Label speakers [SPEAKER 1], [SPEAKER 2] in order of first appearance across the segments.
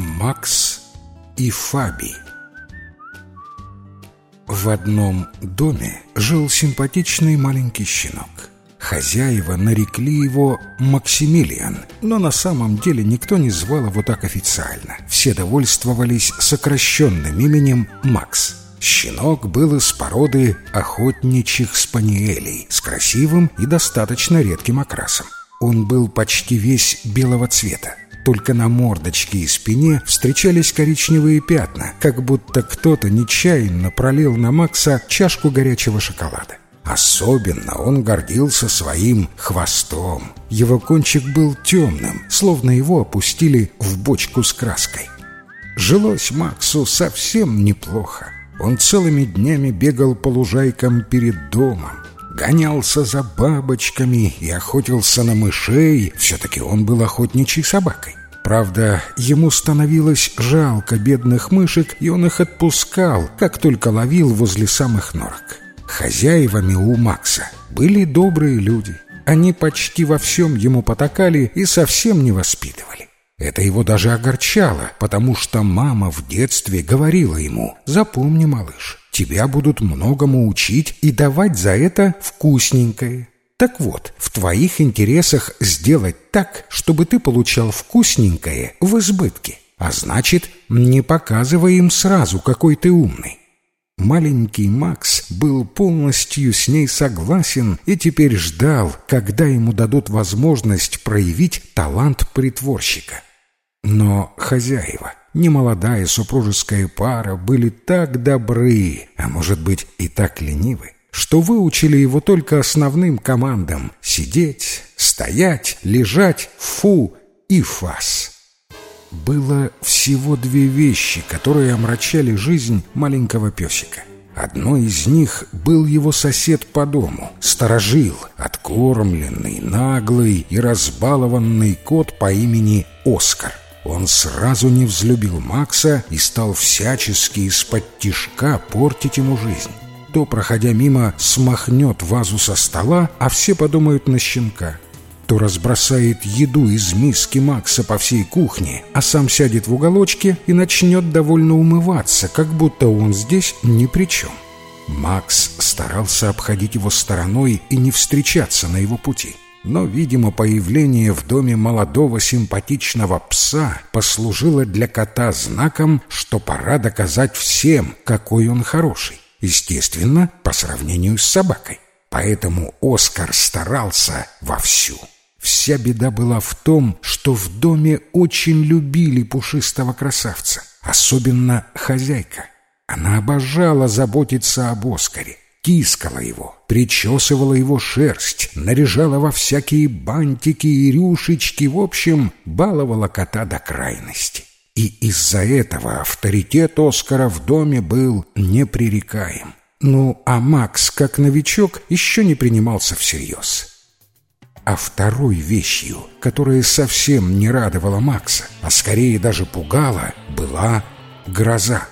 [SPEAKER 1] Макс и Фаби В одном доме жил симпатичный маленький щенок. Хозяева нарекли его Максимилиан, но на самом деле никто не звал его так официально. Все довольствовались сокращенным именем Макс. Щенок был из породы охотничьих спаниелей с красивым и достаточно редким окрасом. Он был почти весь белого цвета. Только на мордочке и спине встречались коричневые пятна, как будто кто-то нечаянно пролил на Макса чашку горячего шоколада. Особенно он гордился своим хвостом. Его кончик был темным, словно его опустили в бочку с краской. Жилось Максу совсем неплохо. Он целыми днями бегал по лужайкам перед домом, гонялся за бабочками и охотился на мышей. Все-таки он был охотничьей собакой. Правда, ему становилось жалко бедных мышек, и он их отпускал, как только ловил возле самых норок. Хозяевами у Макса были добрые люди. Они почти во всем ему потакали и совсем не воспитывали. Это его даже огорчало, потому что мама в детстве говорила ему «Запомни, малыш, тебя будут многому учить и давать за это вкусненькое». Так вот, в твоих интересах сделать так, чтобы ты получал вкусненькое в избытке. А значит, не показывай им сразу, какой ты умный. Маленький Макс был полностью с ней согласен и теперь ждал, когда ему дадут возможность проявить талант притворщика. Но хозяева, немолодая супружеская пара, были так добры, а может быть и так ленивы, что выучили его только основным командам — сидеть, стоять, лежать, фу и фас. Было всего две вещи, которые омрачали жизнь маленького песика. Одной из них был его сосед по дому, сторожил, откормленный, наглый и разбалованный кот по имени Оскар. Он сразу не взлюбил Макса и стал всячески из-под тишка портить ему жизнь. То, проходя мимо, смахнет вазу со стола, а все подумают на щенка – то разбросает еду из миски Макса по всей кухне, а сам сядет в уголочке и начнет довольно умываться, как будто он здесь ни при чем. Макс старался обходить его стороной и не встречаться на его пути. Но, видимо, появление в доме молодого симпатичного пса послужило для кота знаком, что пора доказать всем, какой он хороший. Естественно, по сравнению с собакой. Поэтому Оскар старался вовсю. Вся беда была в том, что в доме очень любили пушистого красавца, особенно хозяйка. Она обожала заботиться об Оскаре, тискала его, причесывала его шерсть, наряжала во всякие бантики и рюшечки, в общем, баловала кота до крайности. И из-за этого авторитет Оскара в доме был непререкаем. Ну, а Макс, как новичок, еще не принимался всерьез. А второй вещью, которая совсем не радовала Макса, а скорее даже пугала, была гроза.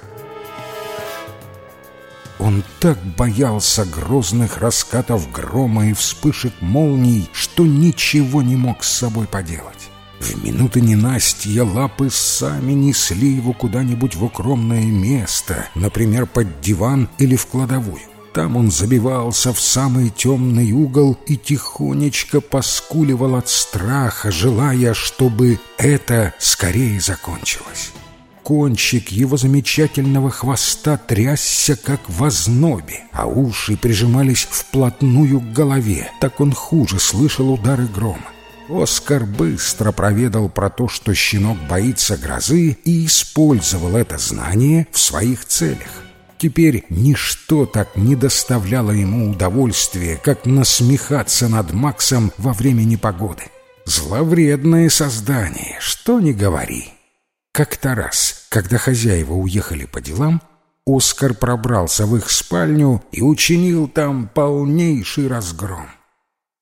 [SPEAKER 1] Он так боялся грозных раскатов грома и вспышек молний, что ничего не мог с собой поделать. В минуты ненастья лапы сами несли его куда-нибудь в укромное место, например, под диван или в кладовую. Там он забивался в самый темный угол и тихонечко поскуливал от страха, желая, чтобы это скорее закончилось. Кончик его замечательного хвоста трясся, как в ознобе, а уши прижимались вплотную к голове, так он хуже слышал удары грома. Оскар быстро проведал про то, что щенок боится грозы, и использовал это знание в своих целях. Теперь ничто так не доставляло ему удовольствия, как насмехаться над Максом во время непогоды. Зловредное создание, что ни говори. Как-то раз, когда хозяева уехали по делам, Оскар пробрался в их спальню и учинил там полнейший разгром.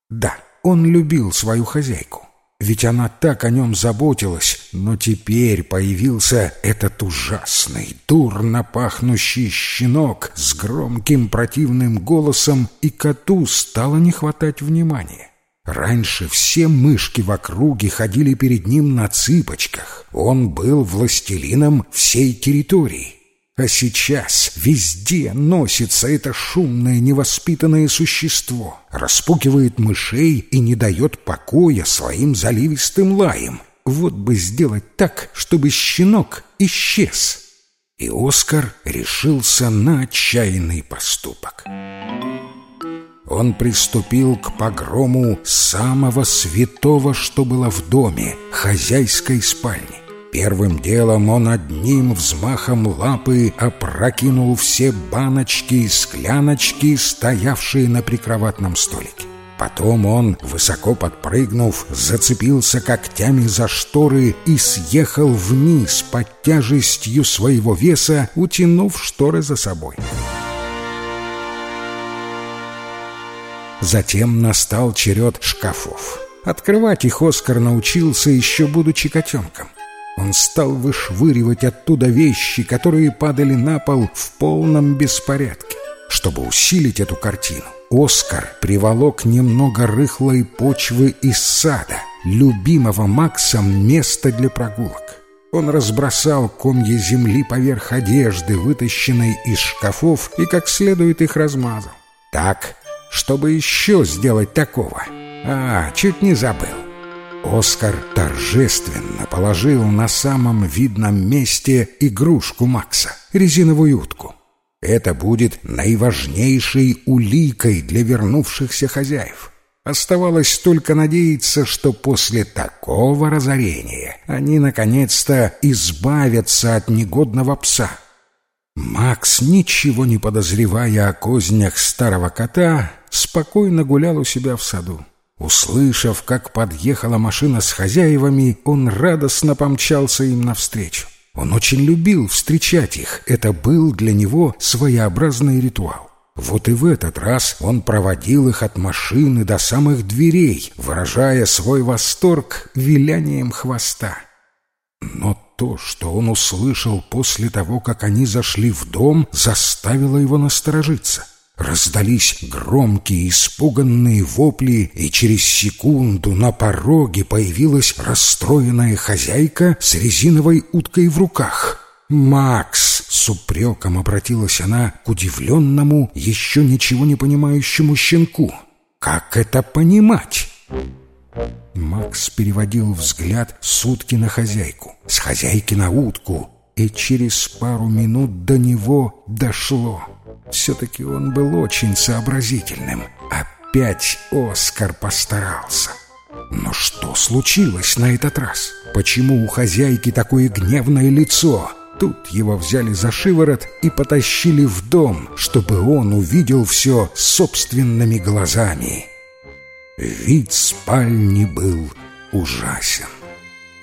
[SPEAKER 1] Да, он любил свою хозяйку. Ведь она так о нем заботилась, но теперь появился этот ужасный, дурно пахнущий щенок с громким противным голосом, и коту стало не хватать внимания. Раньше все мышки в округе ходили перед ним на цыпочках. Он был властелином всей территории. А сейчас везде носится это шумное невоспитанное существо, распукивает мышей и не дает покоя своим заливистым лаем. Вот бы сделать так, чтобы щенок исчез. И Оскар решился на отчаянный поступок. Он приступил к погрому самого святого, что было в доме, хозяйской спальни. Первым делом он одним взмахом лапы опрокинул все баночки и скляночки, стоявшие на прикроватном столике. Потом он, высоко подпрыгнув, зацепился когтями за шторы и съехал вниз под тяжестью своего веса, утянув шторы за собой. Затем настал черед шкафов. Открывать их Оскар научился еще будучи котенком. Он стал вышвыривать оттуда вещи, которые падали на пол в полном беспорядке. Чтобы усилить эту картину, Оскар приволок немного рыхлой почвы из сада, любимого Максом места для прогулок. Он разбросал комья земли поверх одежды, вытащенной из шкафов, и как следует их размазал. Так, чтобы еще сделать такого. А, чуть не забыл. Оскар торжественно положил на самом видном месте игрушку Макса — резиновую утку. Это будет наиважнейшей уликой для вернувшихся хозяев. Оставалось только надеяться, что после такого разорения они наконец-то избавятся от негодного пса. Макс, ничего не подозревая о кознях старого кота, спокойно гулял у себя в саду. Услышав, как подъехала машина с хозяевами, он радостно помчался им навстречу. Он очень любил встречать их, это был для него своеобразный ритуал. Вот и в этот раз он проводил их от машины до самых дверей, выражая свой восторг вилянием хвоста. Но то, что он услышал после того, как они зашли в дом, заставило его насторожиться — Раздались громкие испуганные вопли, и через секунду на пороге появилась расстроенная хозяйка с резиновой уткой в руках. «Макс!» — с упреком обратилась она к удивленному, еще ничего не понимающему щенку. «Как это понимать?» Макс переводил взгляд с утки на хозяйку, с хозяйки на утку, и через пару минут до него дошло — все-таки он был очень сообразительным. Опять Оскар постарался. Но что случилось на этот раз? Почему у хозяйки такое гневное лицо? Тут его взяли за шиворот и потащили в дом, чтобы он увидел все собственными глазами. Вид спальни был ужасен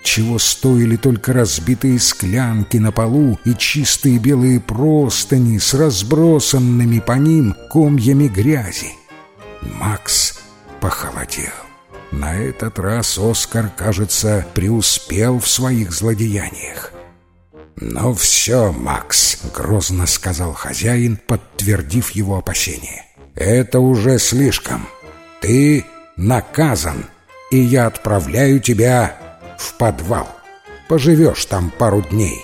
[SPEAKER 1] чего стоили только разбитые склянки на полу и чистые белые простыни с разбросанными по ним комьями грязи. Макс похолодел. На этот раз Оскар, кажется, преуспел в своих злодеяниях. «Ну все, Макс», — грозно сказал хозяин, подтвердив его опасения. «Это уже слишком. Ты наказан, и я отправляю тебя в подвал. Поживешь там пару дней».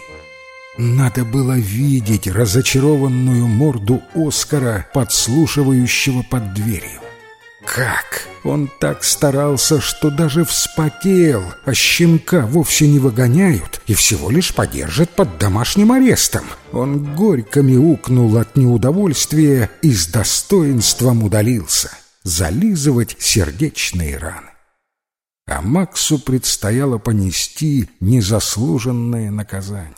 [SPEAKER 1] Надо было видеть разочарованную морду Оскара, подслушивающего под дверью. Как? Он так старался, что даже вспотел, а щенка вовсе не выгоняют и всего лишь подержат под домашним арестом. Он горько мяукнул от неудовольствия и с достоинством удалился. Зализывать сердечные раны а Максу предстояло понести незаслуженное наказание.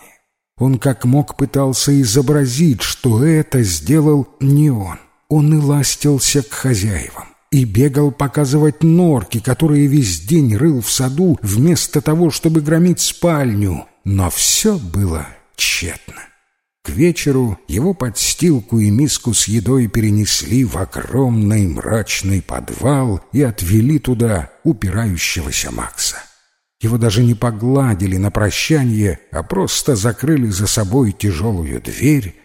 [SPEAKER 1] Он как мог пытался изобразить, что это сделал не он. Он и ластился к хозяевам и бегал показывать норки, которые весь день рыл в саду, вместо того, чтобы громить спальню. Но все было тщетно. К вечеру его подстилку и миску с едой перенесли в огромный мрачный подвал и отвели туда упирающегося Макса. Его даже не погладили на прощание, а просто закрыли за собой тяжелую дверь,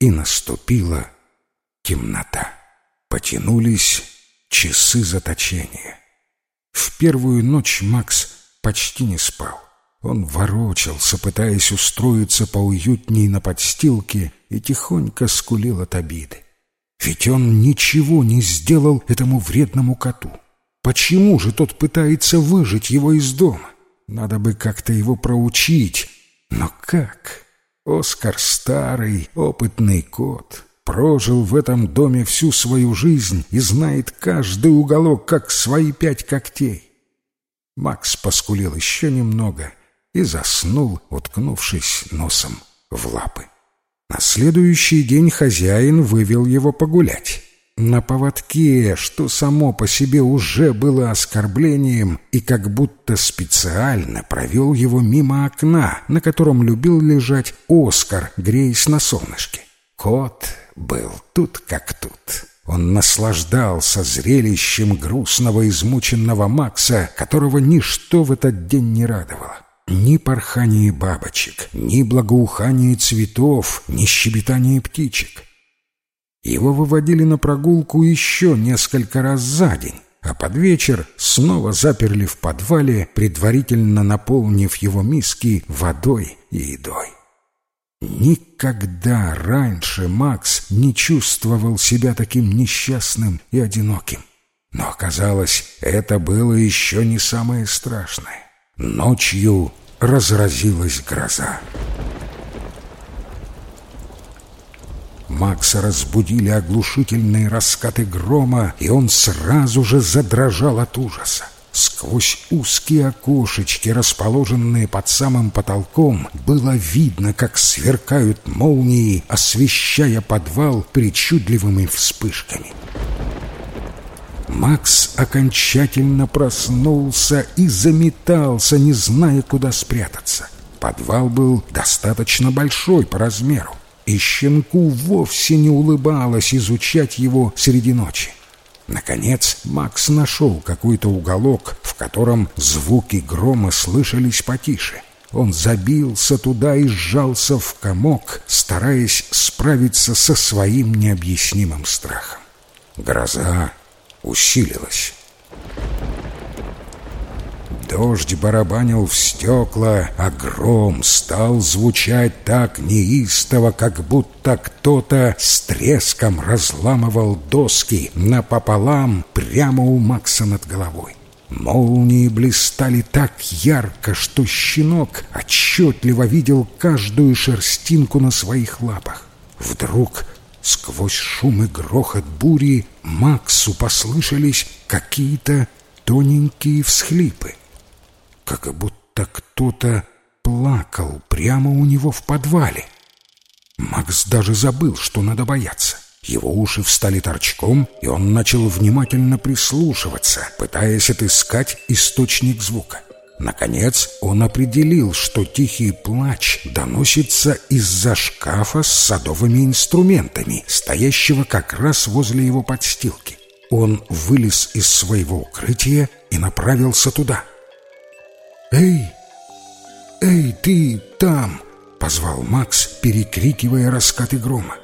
[SPEAKER 1] и наступила темнота. Потянулись часы заточения. В первую ночь Макс почти не спал. Он ворочался, пытаясь устроиться поуютней на подстилке, и тихонько скулил от обиды. Ведь он ничего не сделал этому вредному коту. Почему же тот пытается выжить его из дома? Надо бы как-то его проучить. Но как? Оскар старый, опытный кот, прожил в этом доме всю свою жизнь и знает каждый уголок, как свои пять когтей. Макс поскулил еще немного и заснул, уткнувшись носом в лапы. На следующий день хозяин вывел его погулять. На поводке, что само по себе уже было оскорблением, и как будто специально провел его мимо окна, на котором любил лежать Оскар, греясь на солнышке. Кот был тут как тут. Он наслаждался зрелищем грустного измученного Макса, которого ничто в этот день не радовало. Ни порхание бабочек, ни благоухание цветов, ни щебетание птичек. Его выводили на прогулку еще несколько раз за день, а под вечер снова заперли в подвале, предварительно наполнив его миски водой и едой. Никогда раньше Макс не чувствовал себя таким несчастным и одиноким. Но оказалось, это было еще не самое страшное. Ночью разразилась гроза. Макса разбудили оглушительные раскаты грома, и он сразу же задрожал от ужаса. Сквозь узкие окошечки, расположенные под самым потолком, было видно, как сверкают молнии, освещая подвал причудливыми вспышками. Макс окончательно проснулся и заметался, не зная, куда спрятаться. Подвал был достаточно большой по размеру, и щенку вовсе не улыбалось изучать его среди ночи. Наконец Макс нашел какой-то уголок, в котором звуки грома слышались потише. Он забился туда и сжался в комок, стараясь справиться со своим необъяснимым страхом. Гроза усилилась. Дождь барабанил в стекла, а гром стал звучать так неистово, как будто кто-то с треском разламывал доски напополам прямо у Макса над головой. Молнии блистали так ярко, что щенок отчетливо видел каждую шерстинку на своих лапах. Вдруг Сквозь шум и грохот бури Максу послышались какие-то тоненькие всхлипы. Как будто кто-то плакал прямо у него в подвале. Макс даже забыл, что надо бояться. Его уши встали торчком, и он начал внимательно прислушиваться, пытаясь отыскать источник звука. Наконец он определил, что тихий плач доносится из-за шкафа с садовыми инструментами, стоящего как раз возле его подстилки. Он вылез из своего укрытия и направился туда. «Эй! Эй, ты там!» — позвал Макс, перекрикивая раскаты грома.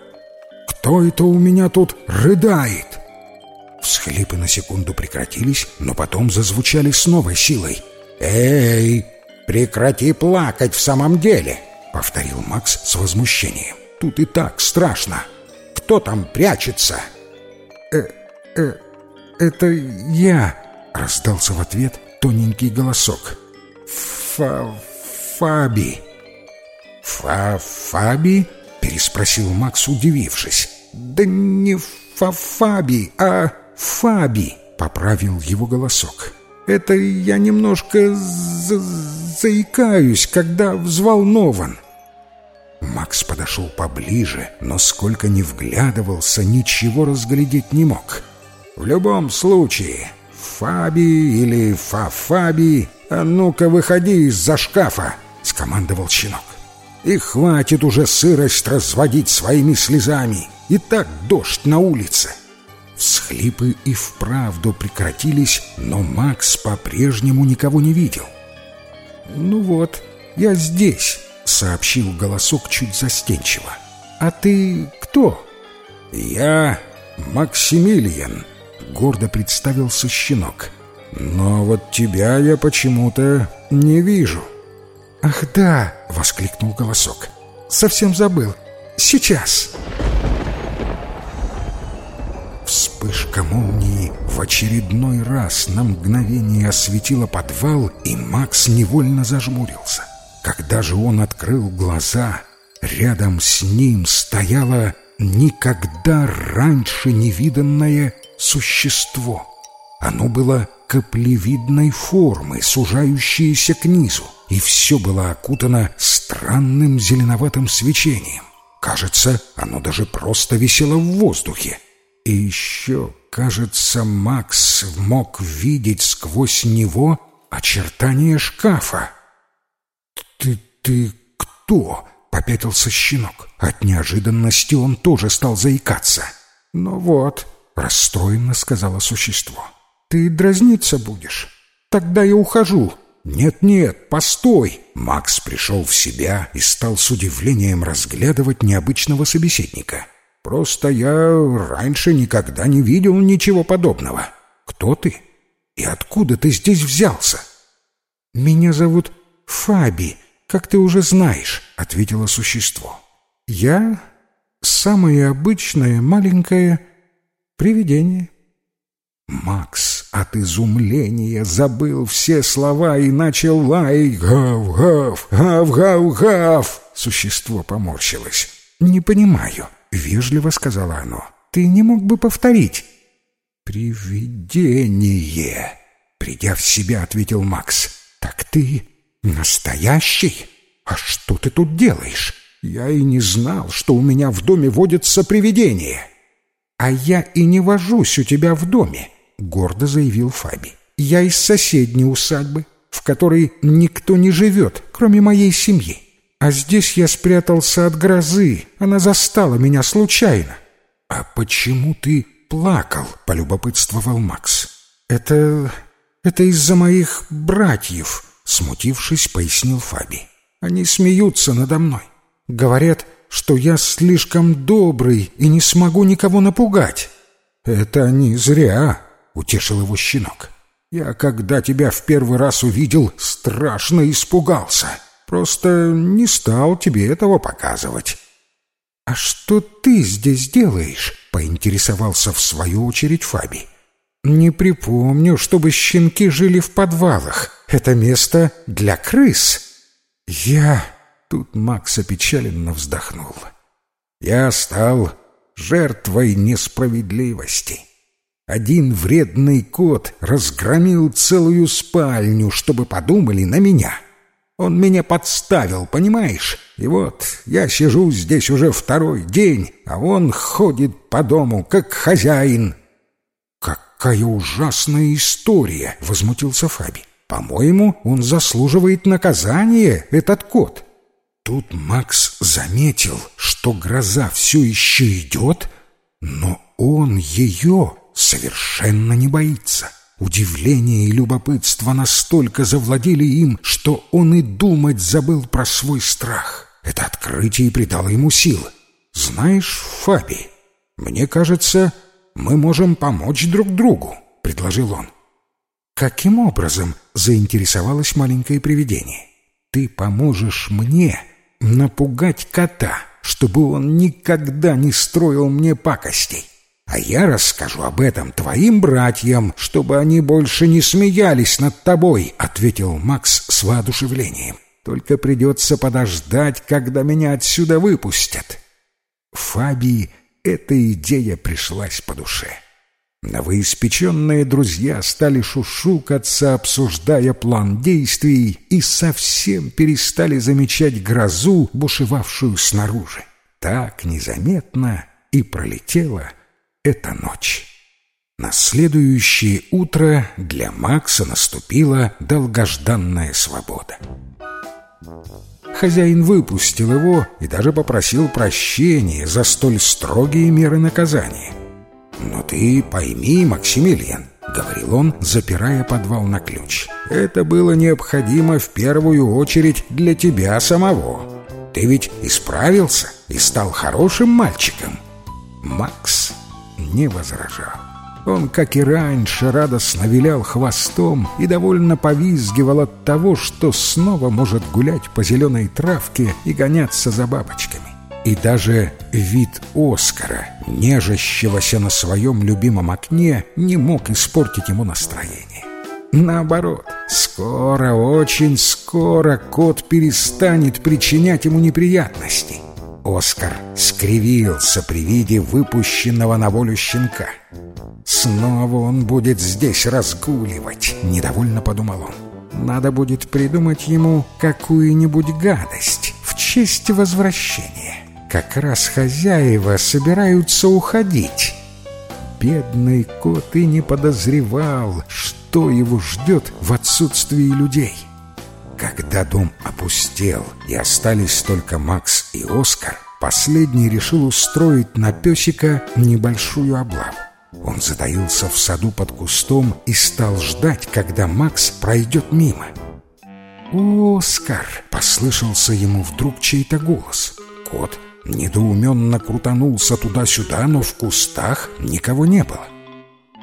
[SPEAKER 1] «Кто это у меня тут рыдает?» Всхлипы на секунду прекратились, но потом зазвучали с новой силой — «Эй, прекрати плакать в самом деле!» — повторил Макс с возмущением. «Тут и так страшно. Кто там прячется?» «Э, э, это я!» — раздался в ответ тоненький голосок. «Фа... Фаби!» «Фа... Фаби?» — переспросил Макс, удивившись. «Да не Фа... Фаби, а Фаби!» — поправил его голосок. Это я немножко за заикаюсь, когда взволнован. Макс подошел поближе, но сколько ни вглядывался, ничего разглядеть не мог. В любом случае, Фаби или Фа-Фаби, а ну-ка выходи из-за шкафа, скомандовал щенок. И хватит уже сырость разводить своими слезами. И так дождь на улице. Всхлипы и вправду прекратились, но Макс по-прежнему никого не видел. «Ну вот, я здесь», — сообщил голосок чуть застенчиво. «А ты кто?» «Я Максимилиан», — гордо представился щенок. но вот тебя я почему-то не вижу».
[SPEAKER 2] «Ах да!» — воскликнул голосок. «Совсем забыл. Сейчас!»
[SPEAKER 1] Вспышка молнии в очередной раз на мгновение осветила подвал, и Макс невольно зажмурился. Когда же он открыл глаза, рядом с ним стояло никогда раньше невиданное существо. Оно было каплевидной формы, сужающееся к низу, и все было окутано странным зеленоватым свечением. Кажется, оно даже просто висело в воздухе. И еще, кажется, Макс мог видеть сквозь него очертания шкафа. «Ты... ты кто?» — попятился щенок. От неожиданности он тоже стал заикаться. «Ну вот», — расстроенно сказала существо. «Ты дразниться будешь? Тогда я ухожу». «Нет-нет, постой!» Макс пришел в себя и стал с удивлением разглядывать необычного собеседника. «Просто я раньше никогда не видел ничего подобного. Кто ты? И откуда ты здесь взялся?»
[SPEAKER 2] «Меня зовут Фаби, как ты уже знаешь», — ответило существо. «Я самое обычное маленькое привидение».
[SPEAKER 1] Макс от изумления забыл все слова и начал лаять «Гав-гав! Гав-гав-гав!» Существо поморщилось. «Не понимаю», — вежливо сказала оно. «Ты не мог бы повторить?» «Привидение!» Придя в себя, ответил Макс. «Так ты настоящий? А что ты тут делаешь? Я и не знал, что у меня в доме водятся привидения». «А я и не вожусь у тебя в доме», — гордо заявил Фаби. «Я из соседней усадьбы, в которой никто не живет, кроме моей семьи. А здесь я спрятался от грозы, она застала меня случайно». «А почему ты плакал?» — полюбопытствовал Макс.
[SPEAKER 2] «Это... это из-за моих братьев», — смутившись, пояснил Фаби. «Они смеются надо мной. Говорят, что я слишком добрый и не смогу никого напугать».
[SPEAKER 1] «Это не зря», — утешил его щенок. «Я, когда тебя в первый раз увидел, страшно испугался. Просто не стал тебе этого показывать».
[SPEAKER 2] «А что ты здесь делаешь?» — поинтересовался в свою очередь Фаби. «Не припомню, чтобы щенки жили в подвалах. Это место для крыс».
[SPEAKER 1] «Я...» — тут Макс опечаленно вздохнул. «Я стал жертвой несправедливости». Один вредный кот разгромил целую спальню, чтобы подумали на меня. Он меня подставил, понимаешь? И вот я сижу здесь уже второй день, а он ходит по дому, как хозяин.
[SPEAKER 2] «Какая ужасная история!» — возмутился Фаби. «По-моему, он заслуживает наказания, этот кот». Тут Макс заметил, что гроза все еще идет, но он ее совершенно не боится. Удивление и любопытство настолько завладели им, что он и думать забыл про свой страх. Это открытие придало ему сил. «Знаешь, Фаби, мне кажется, мы можем помочь друг другу», — предложил он. «Каким образом?» — заинтересовалось маленькое привидение. «Ты поможешь мне напугать кота, чтобы он никогда не строил мне пакостей. А я расскажу об этом твоим братьям, чтобы они больше не смеялись над тобой», — ответил Макс с воодушевлением. «Только придется подождать, когда меня отсюда выпустят». Фабии эта идея пришлась по душе. Новоиспеченные друзья стали шушукаться, обсуждая план действий, и совсем перестали замечать грозу, бушевавшую снаружи. Так незаметно и пролетела — эта ночь. На следующее утро для Макса наступила долгожданная свобода. Хозяин выпустил его и даже попросил прощения за столь строгие меры наказания. «Но ты пойми, Максимилиан», — говорил он, запирая подвал на ключ, «это было необходимо в первую очередь для тебя самого. Ты ведь исправился и стал хорошим мальчиком». Макс не возражал.
[SPEAKER 1] Он, как и раньше, радостно вилял хвостом и довольно повизгивал от того, что снова может гулять по зеленой травке и гоняться за бабочками. И даже вид Оскара, нежащегося на своем любимом окне, не мог испортить ему настроение. Наоборот, скоро, очень скоро кот перестанет причинять ему неприятности. Оскар скривился при виде выпущенного на волю щенка. «Снова он будет здесь разгуливать», — недовольно подумал он. «Надо будет придумать ему какую-нибудь гадость в честь возвращения. Как раз хозяева собираются уходить». Бедный кот и не подозревал, что его ждет в отсутствии людей. Когда дом опустел и остались только Макс и Оскар, последний решил устроить на песика небольшую облаву. Он затаился в саду под кустом и стал ждать, когда Макс пройдет мимо. «Оскар!» — послышался ему вдруг чей-то голос. Кот недоуменно крутанулся туда-сюда, но в кустах никого не было.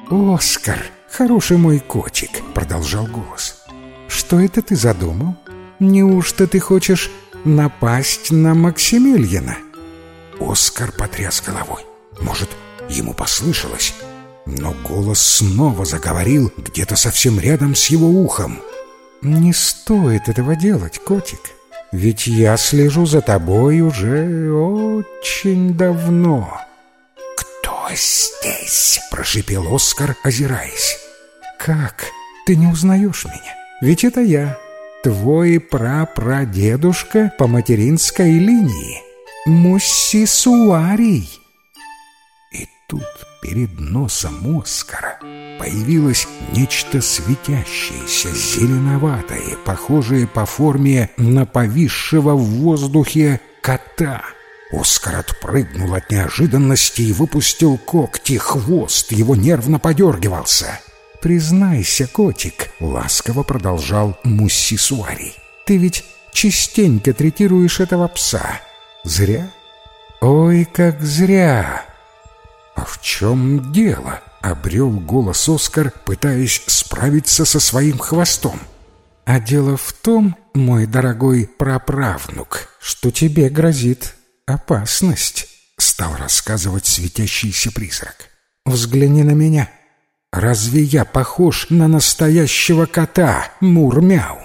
[SPEAKER 1] «Оскар, хороший мой котик!» — продолжал голос. «Что это ты задумал? Неужто ты хочешь напасть на Максимилиана?» Оскар потряс головой. «Может, ему послышалось?» Но голос снова заговорил где-то совсем рядом с его ухом. «Не стоит этого делать, котик, ведь я слежу за тобой уже очень давно». «Кто здесь?» — прошипел Оскар, озираясь. «Как? Ты не узнаешь меня? Ведь это я, твой прапрадедушка по материнской линии, Муссисуарий». И тут перед носом Оскара появилось нечто светящееся, зеленоватое, похожее по форме на повисшего в воздухе кота. Оскар отпрыгнул от неожиданности и выпустил когти, хвост его нервно подергивался. «Признайся, котик», — ласково продолжал Мусси Суари, «ты ведь частенько третируешь этого пса. Зря? Ой, как зря!» «А в чем дело?» — обрел голос Оскар, пытаясь справиться со своим хвостом. «А дело в том, мой дорогой праправнук, что тебе грозит опасность», — стал рассказывать светящийся призрак. «Взгляни на меня. Разве я похож на настоящего кота, Мурмяу?»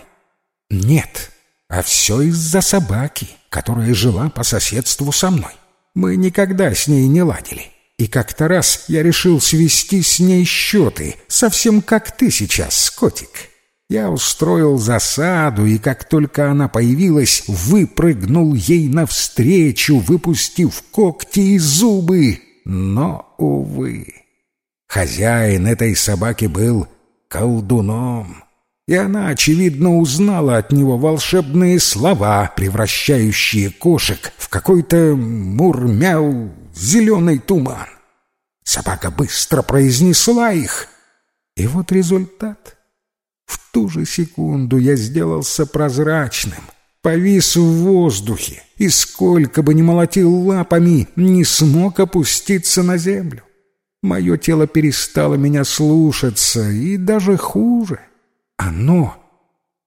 [SPEAKER 1] «Нет, а все из-за собаки, которая жила по соседству со мной. Мы никогда с ней не ладили». И как-то раз я решил свести с ней счеты, совсем как ты сейчас, котик. Я устроил засаду, и как только она появилась, выпрыгнул ей навстречу, выпустив когти и зубы. Но, увы, хозяин этой собаки был колдуном. И она, очевидно, узнала от него волшебные слова, превращающие кошек в какой-то мурмяу зеленый туман. Собака быстро произнесла их. И вот результат. В ту же секунду я сделался прозрачным, повис в воздухе и сколько бы ни молотил лапами, не смог опуститься на землю. Мое тело перестало меня слушаться, и даже хуже. Оно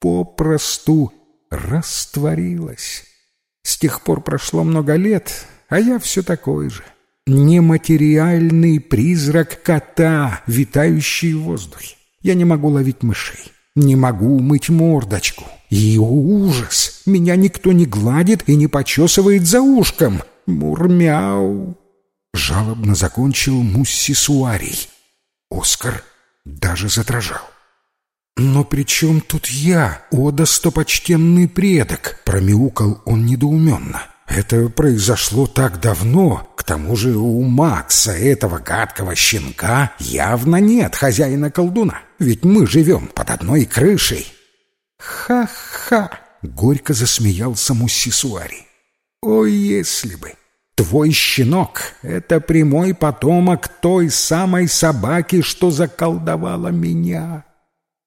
[SPEAKER 1] попросту растворилось. С тех пор прошло много лет, а я все такой же. Нематериальный призрак кота, витающий в воздухе. Я не могу ловить мышей, не могу умыть мордочку. И ужас! Меня никто не гладит и не почесывает за ушком. Мурмяу! Жалобно закончил Мусси Суарий. Оскар даже задрожал. «Но при чем тут я, о достопочтенный предок?» — промяукал он недоуменно. Это произошло так давно, к тому же у Макса, этого гадкого щенка, явно нет хозяина-колдуна, ведь мы живем под одной крышей. «Ха-ха!» — горько засмеялся Муссисуари. «О, если бы! Твой щенок — это прямой потомок той самой собаки, что заколдовала меня!»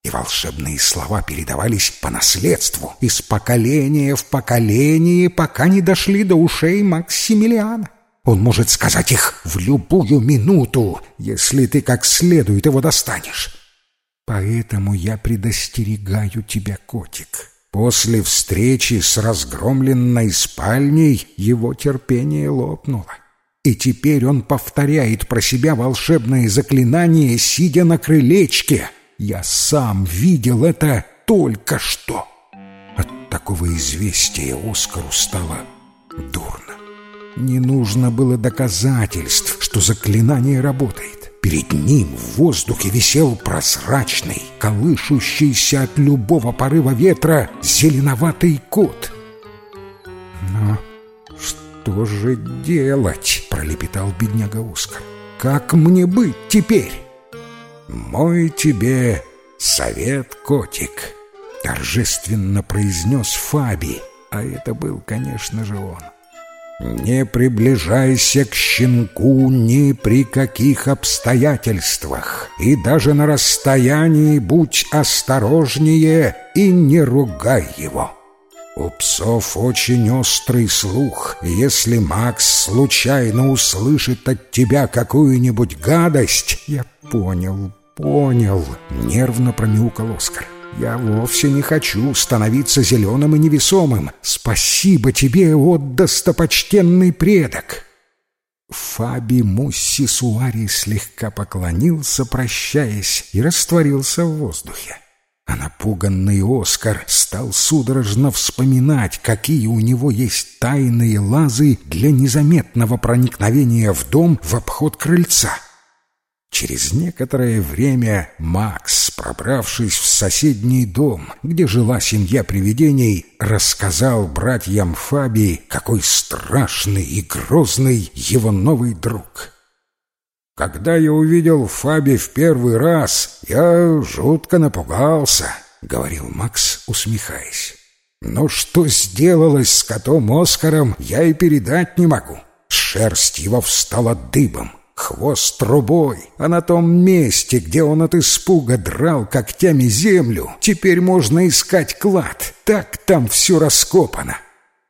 [SPEAKER 1] и волшебные слова передавались по наследству из поколения в поколение, пока не дошли до ушей Максимилиана.
[SPEAKER 2] Он может сказать их в любую минуту, если ты как следует его достанешь. Поэтому я предостерегаю тебя, котик. После встречи с разгромленной спальней его терпение лопнуло. И теперь он повторяет про себя волшебное заклинание, сидя на крылечке. Я сам видел это только что. От такого известия Оскару стало дурно. Не нужно было доказательств, что заклинание работает. Перед ним в воздухе висел прозрачный, колышущийся от любого порыва ветра зеленоватый кот. «Но что же делать?» — пролепетал бедняга Оскар. «Как мне быть теперь?» «Мой тебе совет, котик», — торжественно произнес Фаби, а это был, конечно же, он. Не приближайся к щенку ни при каких обстоятельствах, и даже на расстоянии будь осторожнее и не ругай его. У псов очень острый слух, и если Макс случайно услышит от тебя какую-нибудь гадость... Я понял, понял, нервно промяукал Оскар. Я вовсе не хочу становиться зеленым и невесомым. Спасибо тебе, о достопочтенный предок!» Фаби Мусси Суари слегка поклонился, прощаясь, и растворился в воздухе. А напуганный Оскар стал судорожно вспоминать, какие у него есть тайные лазы для незаметного проникновения в дом в обход крыльца — Через некоторое время Макс, пробравшись в соседний дом, где жила семья привидений, рассказал братьям Фаби, какой страшный и грозный его новый друг. «Когда я увидел Фаби в первый раз, я жутко напугался», — говорил Макс, усмехаясь. «Но что сделалось с котом Оскаром, я и передать не могу. Шерсть его встала дыбом». Хвост трубой, а на том месте, где он от испуга драл когтями землю, теперь можно искать клад. Так там все раскопано.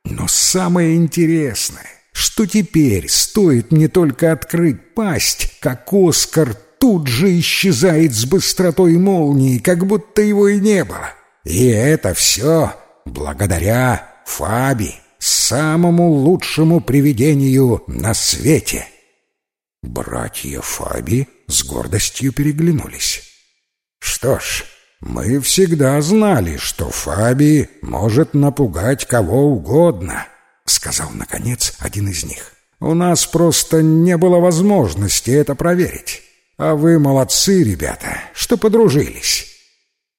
[SPEAKER 2] Но самое интересное, что теперь стоит мне только открыть пасть, как Оскар тут же исчезает с быстротой молнии, как будто его и не было. И это все благодаря Фаби, самому лучшему привидению на свете». Братья Фаби с гордостью переглянулись. «Что ж, мы всегда знали, что Фаби может напугать кого угодно», — сказал, наконец, один из них. «У нас просто не было возможности это проверить. А вы молодцы, ребята, что подружились».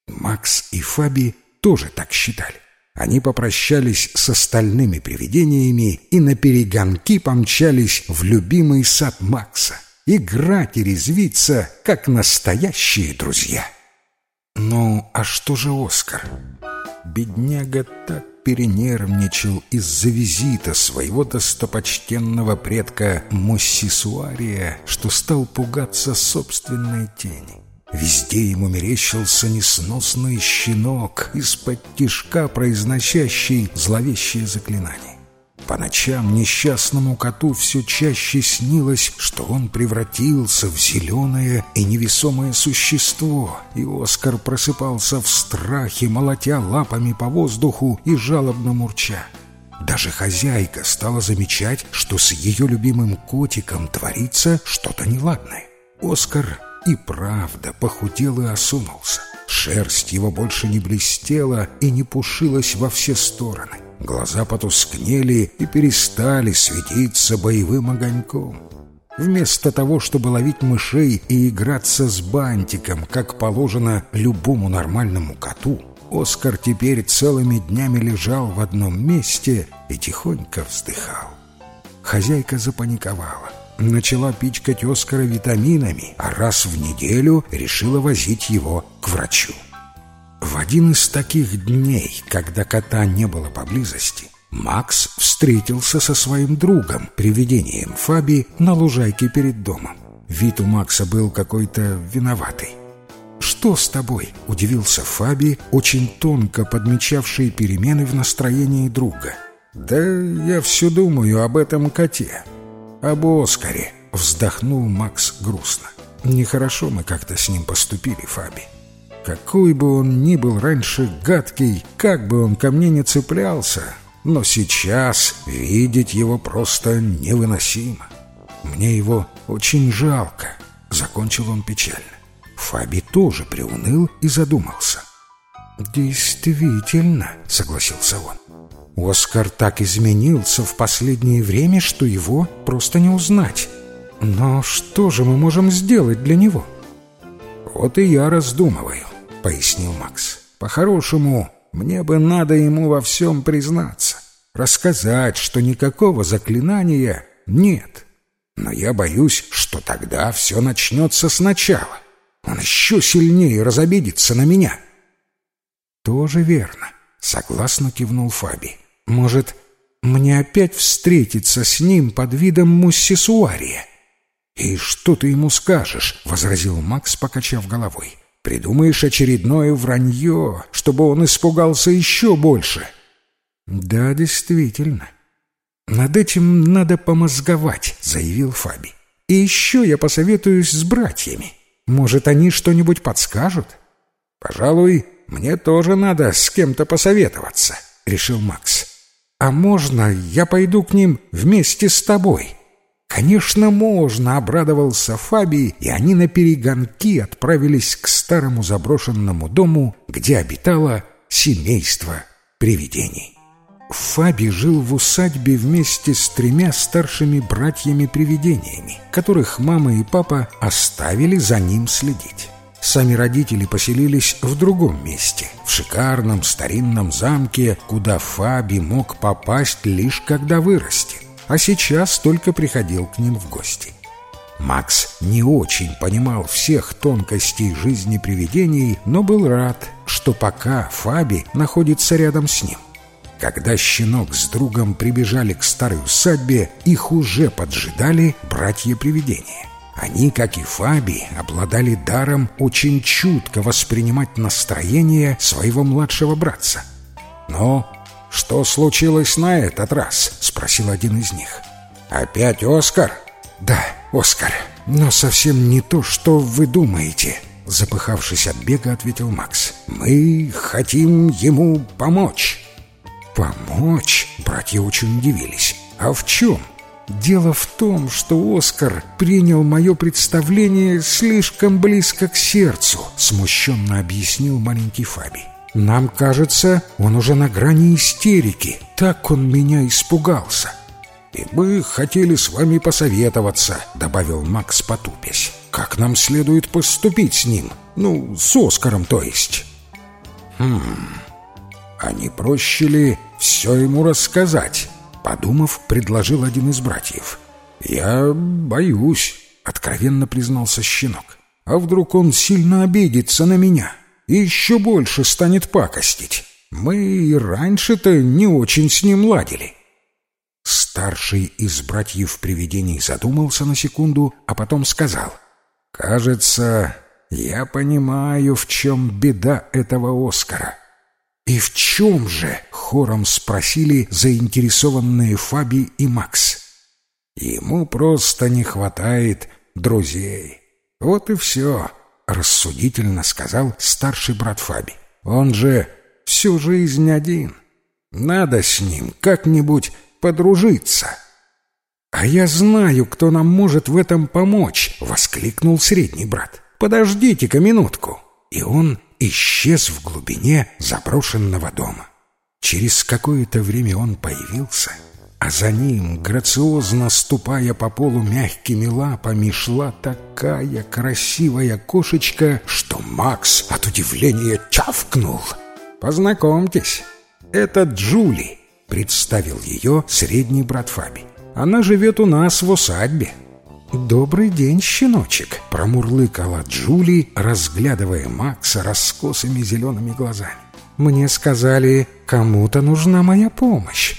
[SPEAKER 2] Макс и Фаби тоже так считали. Они попрощались с остальными привидениями и на перегонки помчались в любимый сад Макса. Играть и резвиться, как настоящие друзья. Ну, а что же Оскар? Бедняга так перенервничал из-за визита своего достопочтенного предка Муссисуария, что стал пугаться собственной тени. Везде ему мерещился несносный щенок, из-под тишка произносящий зловещее заклинание. По ночам несчастному коту все чаще снилось, что он превратился в зеленое и невесомое существо, и Оскар просыпался в страхе, молотя лапами по воздуху и жалобно мурча. Даже хозяйка стала замечать, что с ее любимым котиком творится что-то неладное. Оскар и правда похудел и осунулся. Шерсть его больше не блестела и не пушилась во все стороны. Глаза потускнели и перестали светиться боевым огоньком. Вместо того, чтобы ловить мышей и играться с бантиком, как положено любому нормальному коту, Оскар теперь целыми днями лежал в одном месте и тихонько вздыхал. Хозяйка запаниковала начала пичкать Оскара витаминами, а раз в неделю решила возить его к врачу. В один из таких дней, когда кота не было поблизости, Макс встретился со своим другом, привидением Фаби, на лужайке перед домом. Вид у Макса был какой-то виноватый. «Что с тобой?» — удивился Фаби, очень тонко подмечавший перемены в настроении друга. «Да я все думаю об этом коте.
[SPEAKER 1] Об Оскаре», — вздохнул Макс грустно. «Нехорошо мы как-то с ним поступили, Фаби. Какой бы он ни был раньше гадкий, как бы он ко мне не цеплялся, но сейчас видеть его просто невыносимо. Мне его очень жалко», — закончил он печально. Фаби тоже приуныл и задумался. «Действительно», — согласился он. Оскар так изменился в последнее время, что его просто не узнать. Но что же мы можем сделать для него? Вот и я раздумываю, пояснил Макс. По-хорошему, мне бы надо ему во всем признаться, рассказать, что никакого заклинания нет. Но я боюсь, что тогда все начнется сначала. Он еще сильнее разобидится на меня. Тоже верно, согласно кивнул Фаби. Может, мне опять встретиться с ним под видом муссисуария? «И что ты ему скажешь?» — возразил Макс, покачав головой. «Придумаешь очередное вранье, чтобы он испугался еще больше». «Да, действительно. Над этим надо помозговать», — заявил Фаби. «И еще я посоветуюсь с братьями. Может, они что-нибудь подскажут?» «Пожалуй, мне тоже надо с кем-то посоветоваться», — решил Макс. «А можно я пойду к ним вместе с тобой?» «Конечно, можно!» — обрадовался Фаби, и они на перегонки отправились к старому заброшенному дому, где обитало семейство привидений. Фаби жил в усадьбе вместе с тремя старшими братьями-привидениями, которых мама и папа оставили за ним следить. Сами родители поселились в другом месте, в шикарном старинном замке, куда Фаби мог попасть лишь когда вырастет, а сейчас только приходил к ним в гости. Макс не очень понимал всех тонкостей жизни привидений, но был рад, что пока Фаби находится рядом с ним. Когда щенок с другом прибежали к старой усадьбе, их уже поджидали братья-привидения. Они, как и Фаби, обладали даром очень чутко воспринимать настроение своего младшего братца. Но что случилось на этот раз?» — спросил один из них. «Опять Оскар?» «Да, Оскар, но совсем не то, что вы думаете», — запыхавшись от бега, ответил Макс. «Мы хотим ему помочь». «Помочь?» — братья очень удивились. «А в чем?» Дело в том, что Оскар принял мое представление слишком близко к сердцу, смущенно объяснил маленький Фаби. Нам кажется, он уже на грани истерики. Так он меня испугался. «И мы хотели с вами посоветоваться», — добавил Макс, потупясь. «Как нам следует поступить с ним? Ну, с Оскаром, то есть». «Хм... А не проще ли все ему рассказать?» Подумав, предложил один из братьев. «Я боюсь», — откровенно признался щенок. «А вдруг он сильно обидится на меня и еще больше станет пакостить? Мы и раньше-то не очень с ним ладили». Старший из братьев привидений задумался на секунду, а потом сказал. «Кажется, я понимаю, в чем беда этого Оскара». «И в чем же?» — хором спросили заинтересованные Фаби и Макс. «Ему просто не хватает друзей. Вот и все», — рассудительно сказал старший брат Фаби. «Он же всю жизнь один. Надо с ним как-нибудь подружиться». «А я знаю, кто нам может в этом помочь!» — воскликнул средний брат. «Подождите-ка минутку!» И он исчез в глубине заброшенного дома. Через какое-то время он появился, а за ним, грациозно ступая по полу мягкими лапами, шла такая красивая кошечка, что Макс от удивления чавкнул. «Познакомьтесь, это Джули», — представил ее средний брат Фаби. «Она живет у нас в усадьбе». «Добрый день, щеночек!» — промурлыкала Джули, разглядывая Макса раскосыми зелеными глазами. «Мне сказали, кому-то нужна моя помощь».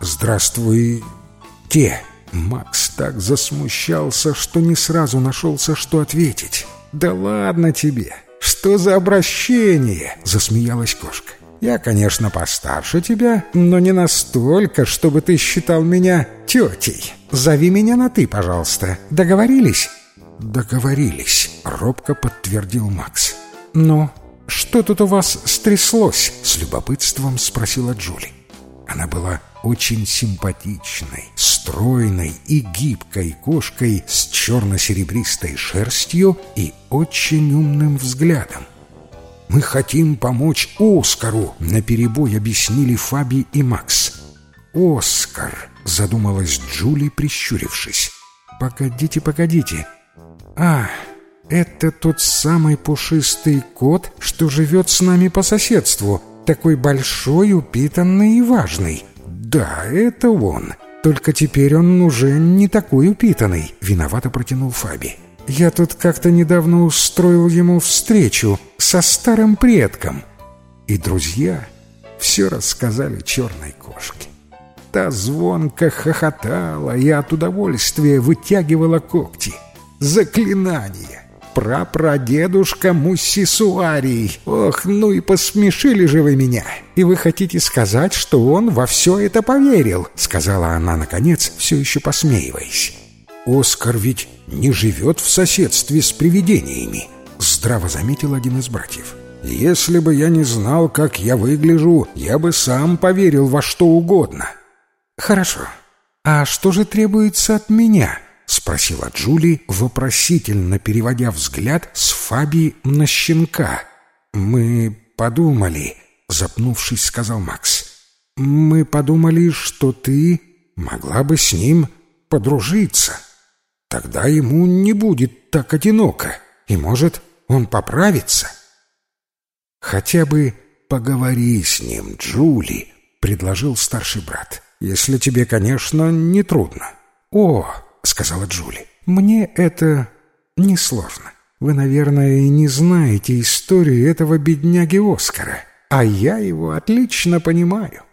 [SPEAKER 1] «Здравствуй, те!» Макс так засмущался, что не сразу нашелся, что ответить. «Да ладно тебе! Что за обращение?» — засмеялась кошка.
[SPEAKER 2] Я, конечно, постарше тебя, но не настолько, чтобы ты считал меня тетей. Зови меня на «ты», пожалуйста. Договорились?»
[SPEAKER 1] «Договорились», — робко подтвердил Макс.
[SPEAKER 2] «Ну, что тут у вас стряслось?»
[SPEAKER 1] — с любопытством спросила Джули. Она была очень симпатичной, стройной и гибкой кошкой с черно-серебристой шерстью и очень умным взглядом. «Мы хотим помочь Оскару», — наперебой объяснили Фаби и Макс. «Оскар», — задумалась Джули, прищурившись. «Погодите, погодите. А, это тот самый пушистый кот, что живет с нами по соседству, такой большой, упитанный и важный. Да, это он. Только теперь он уже не такой упитанный», — виновато протянул Фаби. Я тут как-то недавно устроил ему встречу со старым предком. И друзья все рассказали черной кошке. Та звонко хохотала и от удовольствия вытягивала когти. Заклинание! Прапрадедушка Муссисуарий! Ох, ну и посмешили же вы меня! И вы хотите сказать, что он во все это поверил? Сказала она, наконец, все еще посмеиваясь. Оскар ведь не живет в соседстве с привидениями, здраво заметил один из братьев. Если бы я не знал, как я выгляжу, я бы сам поверил во что угодно. Хорошо. А что же требуется от меня? спросила Джули, вопросительно переводя взгляд с Фаби на щенка. Мы подумали, запнувшись, сказал Макс. Мы подумали, что ты могла бы с ним подружиться. Тогда ему не будет так одиноко, и, может, он поправится. Хотя бы поговори с ним, Джули, предложил старший брат. Если тебе, конечно, не трудно. О, сказала Джули, мне это несложно. Вы, наверное, и не знаете историю этого бедняги Оскара, а я его отлично понимаю.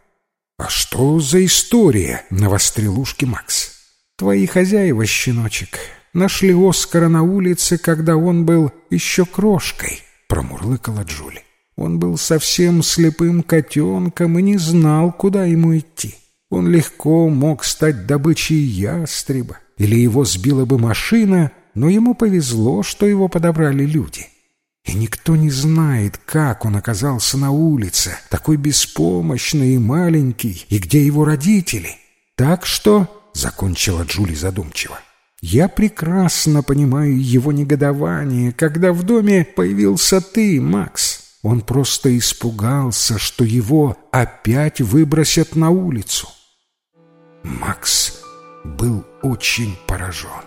[SPEAKER 1] А что за история? навострил ушки Макс. Твои хозяева, щеночек, нашли Оскара на улице, когда он был еще крошкой, — промурлыкала Джули. Он был совсем слепым котенком и не знал, куда ему идти. Он легко мог стать добычей ястреба, или его сбила бы машина, но ему повезло, что его подобрали люди. И никто не знает, как он оказался на улице, такой беспомощный и маленький, и где его родители. Так что — закончила Джули задумчиво. «Я прекрасно понимаю его негодование, когда в доме появился ты, Макс. Он просто испугался, что его опять выбросят на улицу». Макс был очень поражен.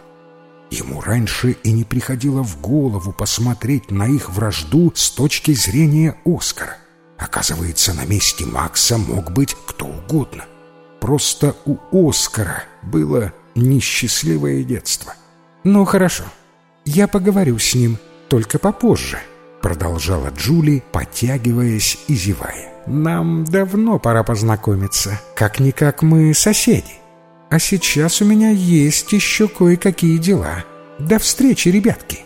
[SPEAKER 1] Ему раньше и не приходило в голову посмотреть на их вражду с точки зрения Оскара. Оказывается, на месте Макса мог быть кто угодно. Просто у Оскара было несчастливое детство. «Ну, хорошо, я поговорю с ним, только попозже», продолжала Джули, потягиваясь и зевая. «Нам давно пора познакомиться. Как-никак мы соседи. А сейчас у меня есть еще кое-какие дела. До встречи, ребятки!»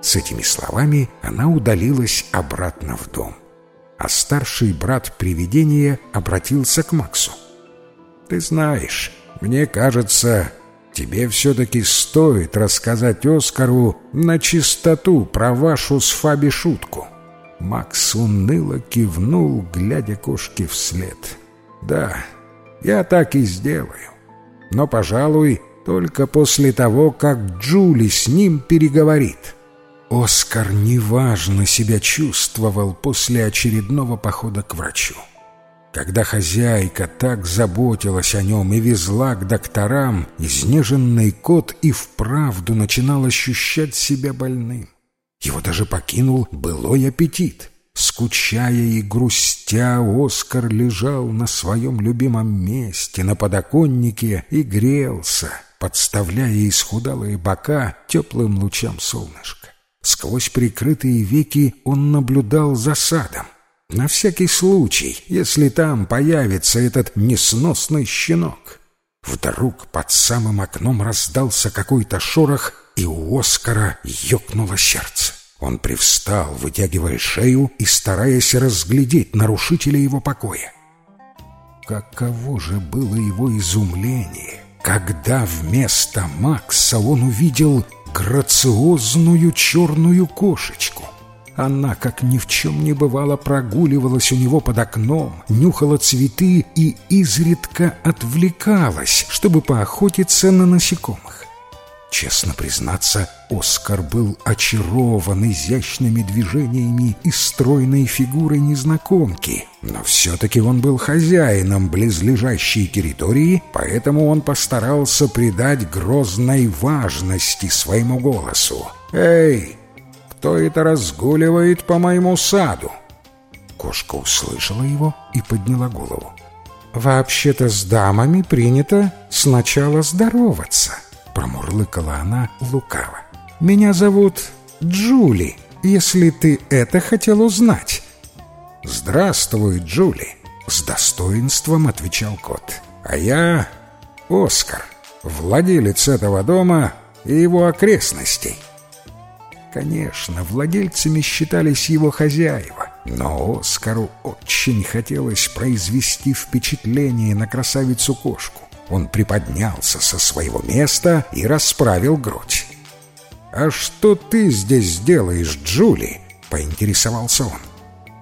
[SPEAKER 1] С этими словами она удалилась обратно в дом. А старший брат привидения обратился к Максу. Ты знаешь, мне кажется, тебе все-таки стоит рассказать Оскару на чистоту про вашу с Фаби шутку». Макс уныло кивнул, глядя кошке вслед. «Да, я так и сделаю. Но, пожалуй, только после того, как Джули с ним переговорит». Оскар неважно себя чувствовал после очередного похода к врачу. Когда хозяйка так заботилась о нем и везла к докторам, изнеженный кот и вправду начинал ощущать себя больным. Его даже покинул былой аппетит. Скучая и грустя, Оскар лежал на своем любимом месте, на подоконнике, и грелся, подставляя исхудалые бока теплым лучам солнышка. Сквозь прикрытые веки он наблюдал за садом. На всякий случай, если там появится этот несносный щенок. Вдруг под самым окном раздался какой-то шорох, и у Оскара ёкнуло сердце.
[SPEAKER 2] Он привстал, вытягивая шею и стараясь разглядеть нарушителя его покоя. Каково же было его изумление, когда вместо Макса он увидел грациозную черную кошечку. Она, как ни в чем не бывало, прогуливалась у него под окном, нюхала цветы и изредка отвлекалась, чтобы поохотиться на насекомых. Честно признаться, Оскар был очарован изящными движениями и стройной фигурой незнакомки, но все-таки он был хозяином близлежащей территории, поэтому он постарался придать грозной важности своему голосу. «Эй, кто это разгуливает по моему саду?» Кошка услышала его и подняла голову. «Вообще-то с дамами принято сначала здороваться» промурлыкала она лукаво. «Меня зовут Джули, если ты это хотел узнать». «Здравствуй, Джули», — с достоинством отвечал кот. «А я Оскар, владелец этого дома и его окрестностей». Конечно, владельцами считались его хозяева, но Оскару очень хотелось произвести впечатление на красавицу-кошку. Он приподнялся со своего места и расправил грудь. «А что ты здесь делаешь, Джули?» — поинтересовался он.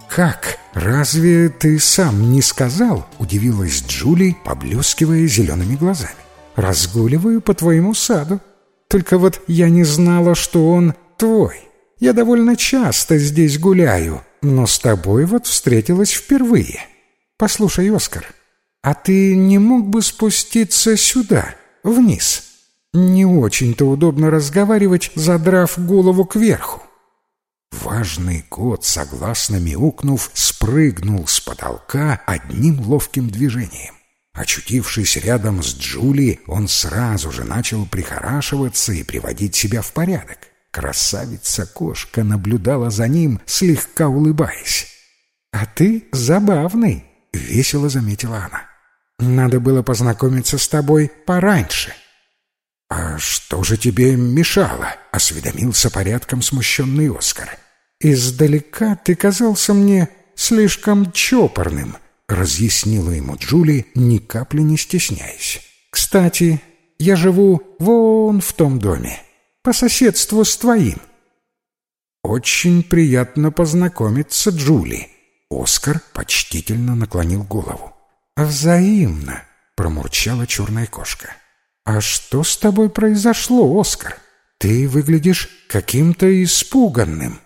[SPEAKER 2] «Как? Разве ты сам не сказал?» — удивилась Джули, поблескивая зелеными глазами. «Разгуливаю по твоему саду. Только вот я не знала, что он твой. Я довольно часто здесь гуляю, но с тобой вот встретилась впервые. Послушай, Оскар, «А ты не мог бы спуститься сюда, вниз? Не очень-то удобно разговаривать, задрав голову кверху». Важный кот, согласно мяукнув, спрыгнул с потолка одним ловким движением. Очутившись рядом с Джули, он сразу же начал прихорашиваться и приводить себя в порядок. Красавица-кошка наблюдала за ним, слегка улыбаясь. «А ты забавный», — весело заметила она. Надо было познакомиться с тобой пораньше». «А что же тебе мешало?» — осведомился порядком смущенный Оскар. «Издалека ты казался мне слишком чопорным», — разъяснила ему Джули, ни капли не стесняясь. «Кстати, я живу вон в том доме, по соседству с твоим». «Очень приятно познакомиться, Джули». Оскар почтительно наклонил голову. «Взаимно», — промурчала черная кошка. «А что с тобой произошло, Оскар? Ты выглядишь каким-то испуганным».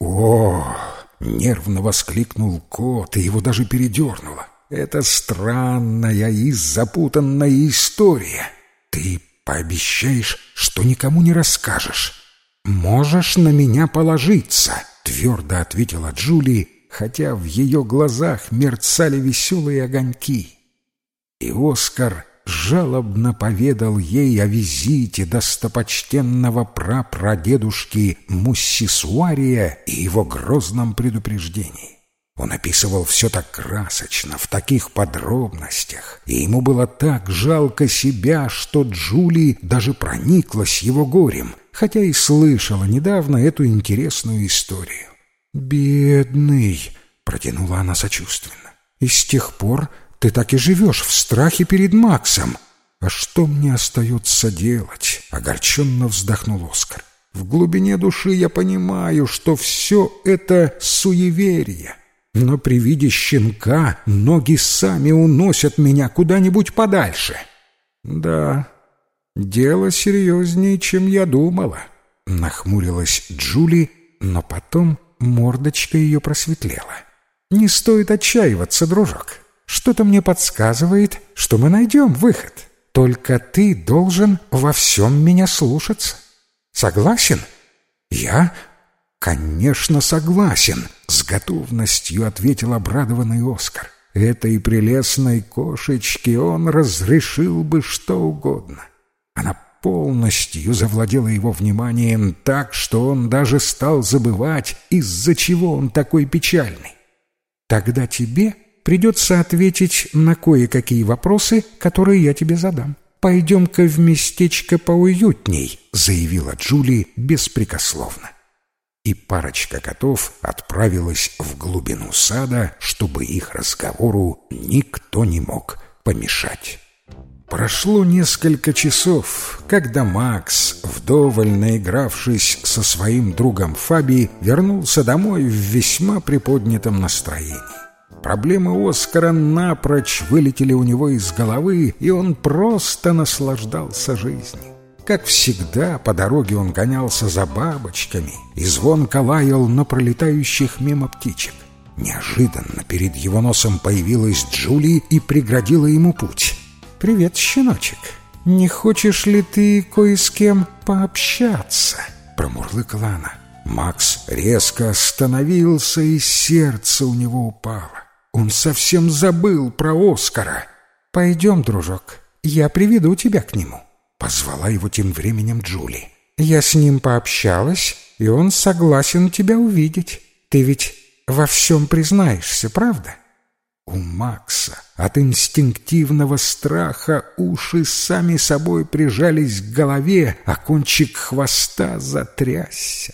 [SPEAKER 2] «О!» — нервно воскликнул кот, и его даже передернуло. «Это странная и запутанная история. Ты пообещаешь, что никому не расскажешь?» «Можешь на меня положиться», — твердо ответила Джули, хотя в ее глазах мерцали веселые огоньки. И Оскар жалобно поведал ей о визите достопочтенного прапрадедушки Муссисуария и его грозном предупреждении. Он описывал все так красочно, в таких подробностях, и ему было так жалко себя, что Джули даже прониклась его горем, хотя и слышала недавно эту интересную историю. «Бедный!» — протянула она сочувственно. «И с тех пор ты так и живешь в страхе перед Максом. А что мне остается делать?» — огорченно вздохнул Оскар. «В глубине души я понимаю, что все это суеверие. Но при виде щенка ноги сами уносят меня куда-нибудь подальше». «Да, дело серьезнее, чем я думала», — нахмурилась Джули, но потом Мордочка ее просветлела. «Не стоит отчаиваться, дружок. Что-то мне подсказывает, что мы найдем выход. Только ты должен во всем меня слушаться. Согласен?» «Я?» «Конечно, согласен», — с готовностью ответил обрадованный Оскар. «Этой прелестной кошечке он разрешил бы что угодно. Она полностью завладела его вниманием так, что он даже стал забывать, из-за чего он такой печальный. Тогда тебе придется ответить на кое-какие вопросы, которые я тебе задам. «Пойдем-ка в местечко поуютней», — заявила Джули беспрекословно.
[SPEAKER 1] И парочка котов отправилась в глубину сада, чтобы их разговору никто не мог помешать. Прошло несколько часов, когда Макс, вдоволь наигравшись со своим другом Фаби, вернулся домой в весьма приподнятом настроении. Проблемы Оскара напрочь вылетели у него из головы, и он просто наслаждался жизнью. Как всегда, по дороге он гонялся за бабочками и звонко лаял на пролетающих мимо птичек. Неожиданно перед его носом появилась Джули и преградила ему путь. «Привет, щеночек. Не хочешь ли ты кое с кем пообщаться?» Промурлыкала она. Макс резко остановился, и сердце у него упало. Он совсем забыл про Оскара. «Пойдем, дружок, я приведу тебя к нему». Позвала его тем временем Джули. «Я с ним пообщалась, и он согласен тебя увидеть. Ты ведь во всем признаешься, правда?» У Макса от инстинктивного страха уши сами собой прижались к голове, а кончик хвоста затрясся.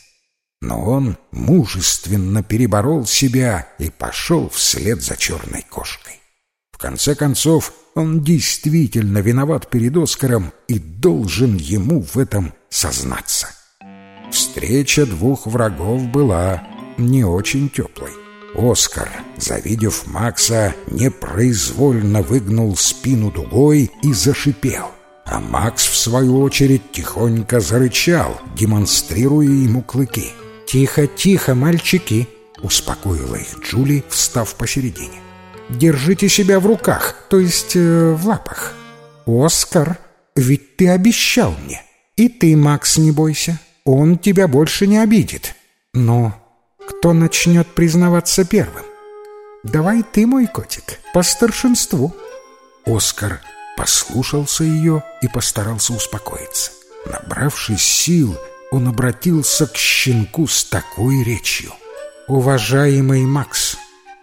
[SPEAKER 1] Но он мужественно переборол себя и пошел вслед за черной кошкой. В конце концов, он действительно виноват перед Оскаром и должен ему в этом сознаться. Встреча двух врагов была не очень теплой. Оскар, завидев Макса, непроизвольно выгнул спину дугой и зашипел. А Макс, в свою очередь, тихонько зарычал, демонстрируя ему клыки. «Тихо, тихо, мальчики!» — успокоила их Джули, встав посередине. «Держите себя в руках, то есть э, в лапах. Оскар, ведь ты обещал мне. И ты, Макс, не бойся, он тебя больше не обидит. Но кто начнет признаваться первым? Давай ты, мой котик, по старшинству. Оскар послушался ее и постарался успокоиться. Набравшись сил, он обратился к щенку с такой речью. «Уважаемый Макс,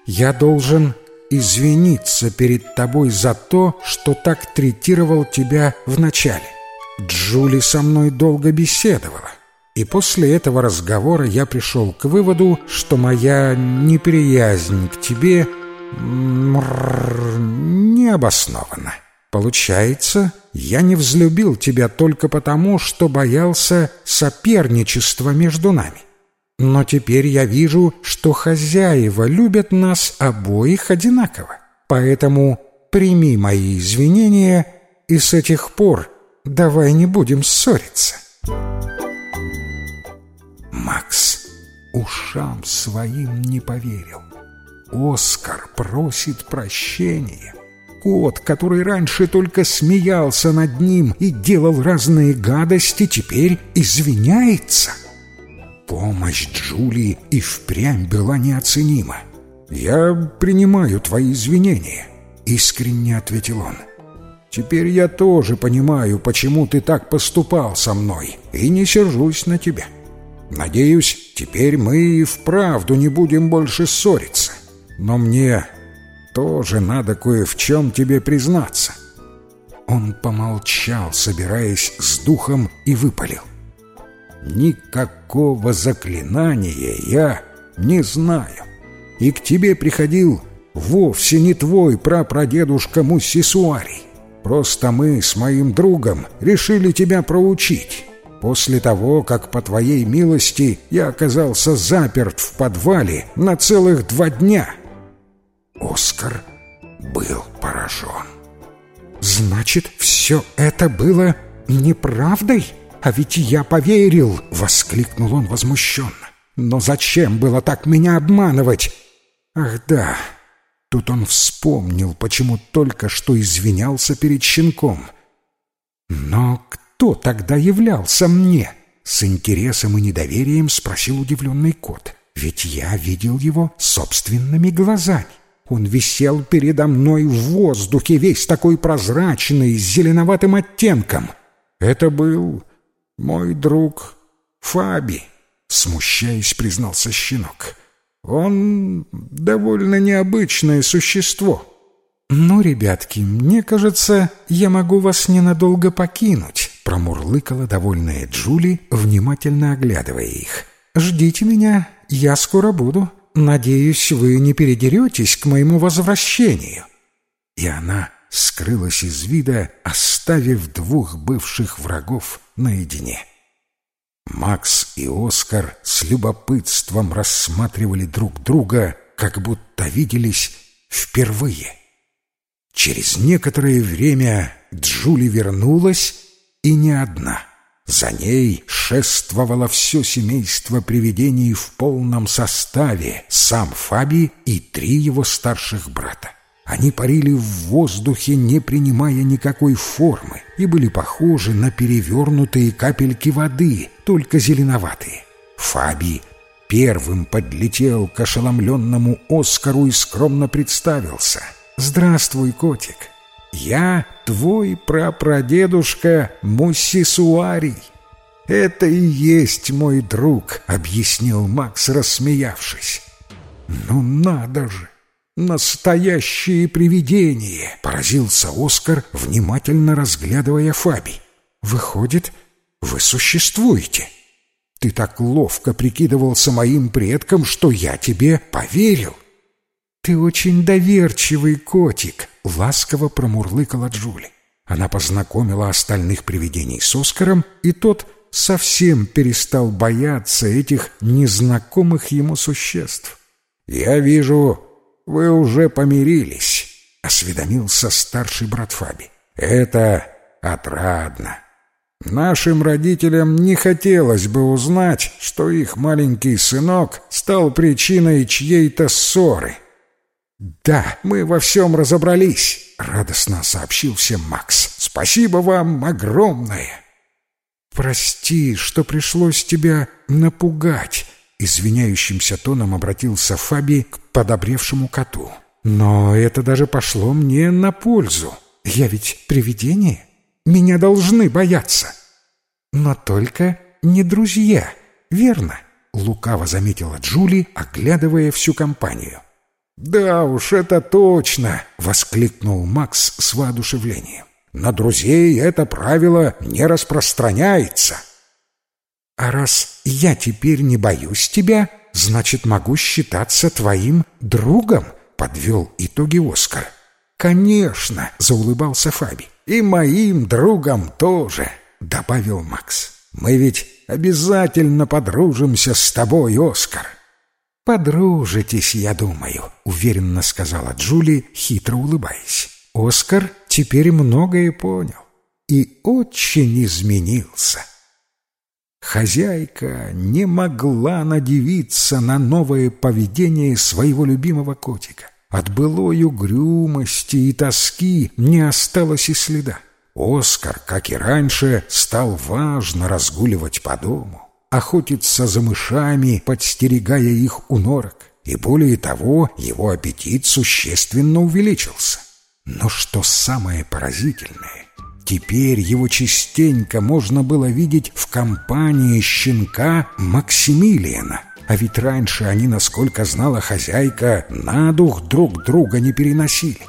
[SPEAKER 1] я должен извиниться перед тобой за то, что так третировал тебя вначале. Джули со мной долго беседовала. И после этого разговора я пришел к выводу, что моя неприязнь к тебе не обоснована. Получается, я не взлюбил тебя только потому, что боялся соперничества между нами. Но теперь я вижу, что хозяева любят нас обоих одинаково. Поэтому прими мои извинения, и с этих пор давай не будем ссориться». Макс ушам своим не поверил. Оскар просит прощения. Кот, который раньше только смеялся над ним и делал разные гадости, теперь извиняется. Помощь Джулии и впрямь была неоценима. «Я принимаю твои извинения», — искренне ответил он. «Теперь я тоже понимаю, почему ты так поступал со мной, и не сержусь на тебя». Надеюсь, теперь мы и вправду не будем больше ссориться. Но мне тоже надо кое в чем тебе признаться». Он помолчал, собираясь с духом, и выпалил. «Никакого заклинания я не знаю. И к тебе приходил вовсе не твой прапрадедушка Муссисуарий. Просто мы с моим другом решили тебя проучить» после того, как по твоей милости я оказался заперт в подвале на целых два дня». Оскар был поражен. «Значит, все это было неправдой? А ведь я поверил!» — воскликнул он возмущенно. «Но зачем было так меня обманывать?» «Ах да!» Тут он вспомнил, почему только что извинялся перед щенком. «Но кто?» тогда являлся мне?» С интересом и недоверием спросил удивленный кот. «Ведь я видел его собственными глазами. Он висел передо мной в воздухе, весь такой прозрачный, с зеленоватым оттенком. Это был мой друг Фаби», — смущаясь, признался щенок. «Он довольно необычное существо». «Ну, ребятки, мне кажется, я могу вас ненадолго покинуть» промурлыкала довольная Джули, внимательно оглядывая их. ждите меня, я скоро буду. Надеюсь, вы не передеретесь к моему возвращению». И она скрылась из вида, оставив двух бывших врагов наедине. Макс и Оскар с любопытством рассматривали друг друга, как будто виделись впервые. Через некоторое время Джули вернулась, и не одна. За ней шествовало все семейство привидений в полном составе, сам Фаби и три его старших брата. Они парили в воздухе, не принимая никакой формы, и были похожи на перевернутые капельки воды, только зеленоватые. Фаби первым подлетел к ошеломленному Оскару и скромно представился. «Здравствуй, котик! Я твой прапрадедушка Муссисуарий!» «Это и есть мой друг», — объяснил Макс, рассмеявшись. «Ну надо же! Настоящее привидение!» — поразился Оскар, внимательно разглядывая Фаби. «Выходит, вы существуете. Ты так ловко прикидывался моим предком, что я тебе поверил». «Ты очень доверчивый котик», — ласково промурлыкала Джули. Она познакомила остальных привидений с Оскаром, и тот совсем перестал бояться этих незнакомых ему существ. «Я вижу, «Вы уже помирились», — осведомился старший брат Фаби. «Это отрадно. Нашим родителям не хотелось бы узнать, что их маленький сынок стал причиной чьей-то ссоры». «Да, мы во всем разобрались», — радостно сообщил всем Макс. «Спасибо вам огромное!» «Прости, что пришлось тебя напугать», Извиняющимся тоном обратился Фаби к подобревшему коту. «Но это даже пошло мне на пользу. Я ведь привидение. Меня должны бояться». «Но только не друзья, верно?» — лукаво заметила Джули, оглядывая всю компанию. «Да уж, это точно!» — воскликнул Макс с воодушевлением. «На друзей это правило не распространяется». А раз я теперь не боюсь тебя, значит, могу считаться твоим другом, подвел итоги Оскар. Конечно, заулыбался Фаби. И моим другом тоже, добавил Макс. Мы ведь обязательно подружимся с тобой, Оскар. «Подружитесь, я думаю», — уверенно сказала Джули, хитро улыбаясь. Оскар теперь многое понял и очень изменился. Хозяйка не могла надевиться на новое поведение своего любимого котика. От былой угрюмости и тоски не осталось и следа. Оскар, как и раньше, стал важно разгуливать по дому, охотиться за мышами, подстерегая их у норок. И более того, его аппетит существенно увеличился. Но что самое поразительное, Теперь его частенько можно было видеть в компании щенка Максимилиана. А ведь раньше они, насколько знала хозяйка, на дух друг друга не переносили.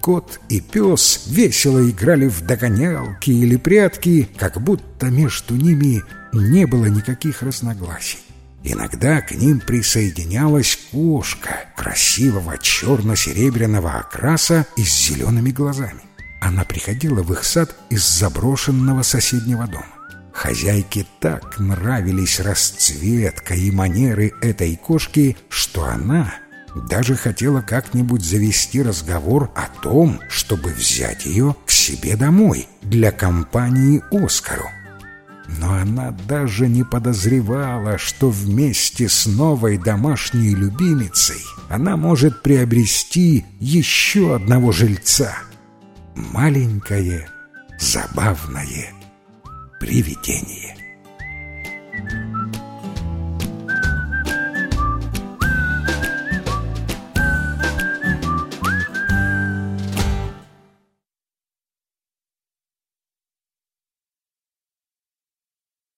[SPEAKER 1] Кот и пес весело играли в догонялки или прятки, как будто между ними не было никаких разногласий. Иногда к ним присоединялась кошка красивого черно-серебряного окраса и с зелеными глазами. Она приходила в их сад из заброшенного соседнего дома. Хозяйке так нравились расцветка и манеры этой кошки, что она даже хотела как-нибудь завести разговор о том, чтобы взять ее к себе домой для компании Оскару. Но она даже не подозревала, что вместе с новой домашней любимицей она может приобрести еще одного жильца — маленькое забавное привидение. Thank you.